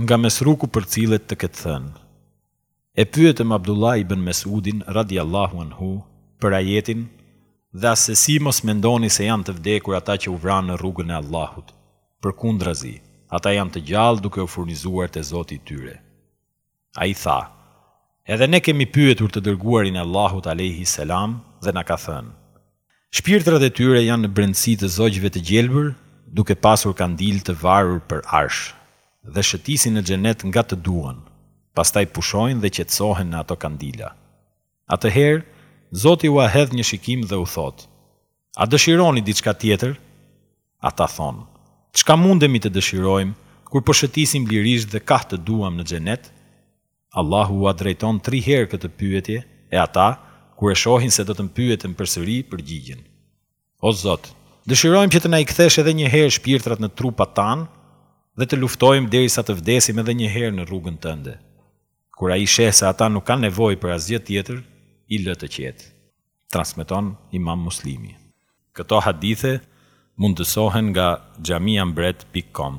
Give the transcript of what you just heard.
Nga Mesruku përcillet të ketë thënë, E pyetëm Abdullah ibën Mes'udin, radiallahu anhu, për ajetin, Dhe assesi mos mendoni se janë të vdekur ata që u vranë në rrugën e Allahut, përkundrazi, ata janë të gjallë duke u furnizuar te Zoti i tyre. Ai tha, Edhe ne kemi pyetur të Dërguarin e Allahut alejhi selam dhe na ka thënë, Shpirtrat e tyre janë në brendësi të zogjve të gjelbër duke pasur kandilë të varur për Arsh, dhe shëtisin në Xhenet nga të duan, pastaj pushojnë dhe qetësohen në ato kandila. Atëherë, Zoti ua hedh një shikim dhe u thotë, A dëshironi diçka tjetër? Ata thonë, Çka mundemi të dëshirojmë, kur po shëtisim lirisht dhe kah të duam në Xhenet? Allahu ua drejton tri herë këtë pyetje e ata, kur e shohin se do të pyeten përsëri, përgjigjen. O Zot, dëshirojmë që të na i kthesh edhe një herë shpirtrat në trupat tanë dhe të luftojmë derisa të vdesim edhe një herë në rrugën Tënde. Kur Ai sheh se ata nuk kanë nevojë për asgjë tjetër, i lë të qetë. Transmeton Imam Muslimi. Këto hadithe mundësohen nga xhamiambret.com.